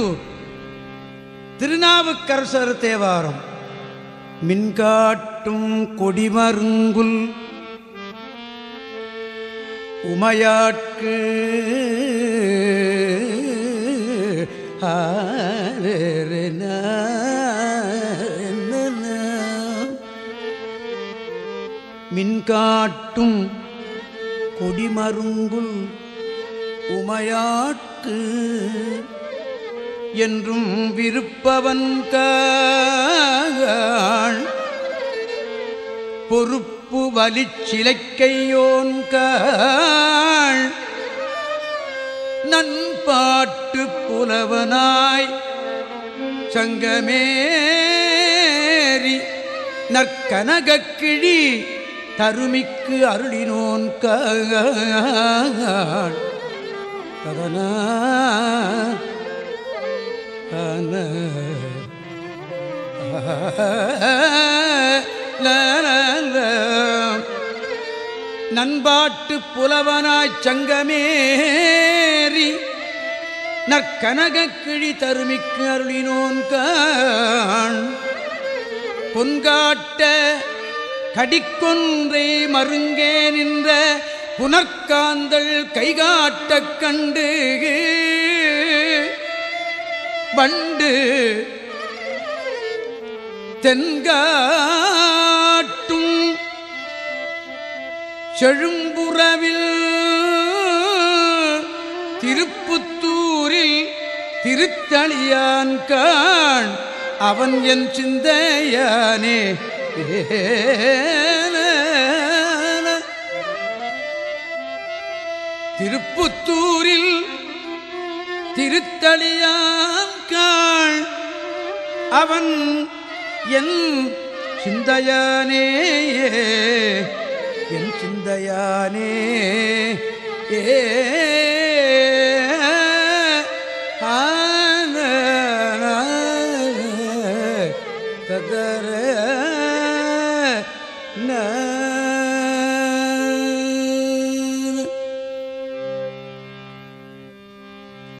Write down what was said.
திருப்புத்தூர். திருநாவுக்கரசர் தேவாரம். மின்காட்டும் கொடிமருங்குல். உமையாட்கு. மின்காட்டும் கொடிமருங்குல். உமையாட்கு. என்றும் விருப்பவன் காள் பொறுப்பு வலிச்சிலைக்கையோன் காள். நண்பாட்டு புலவனாய் சங்கமேரி நற்கனகக்கிழி தருமிக்கு அருளினோன் காள் ததனா நண்பாட்டு புலவனாய்ச் சங்கமேறி நற்கனக கிழி தருமிக்கு அருளினோன் காண். பொன்காட்ட கடிக்கொன்றை மருங்கே நின்ற புனர்காந்தள் கைகாட்டக் கண்டு பண்டு தென்காட்டும் செழும்புறவில் திருப்புத்தூரில் திருத்தளியான் காண் அவன் என் சிந்தையானே. திருப்புத்தூரில் திருத்தளியாங்காள் அவன் என் சிந்தையானே. என் சிந்தையானே. ஏ. ஆன ததர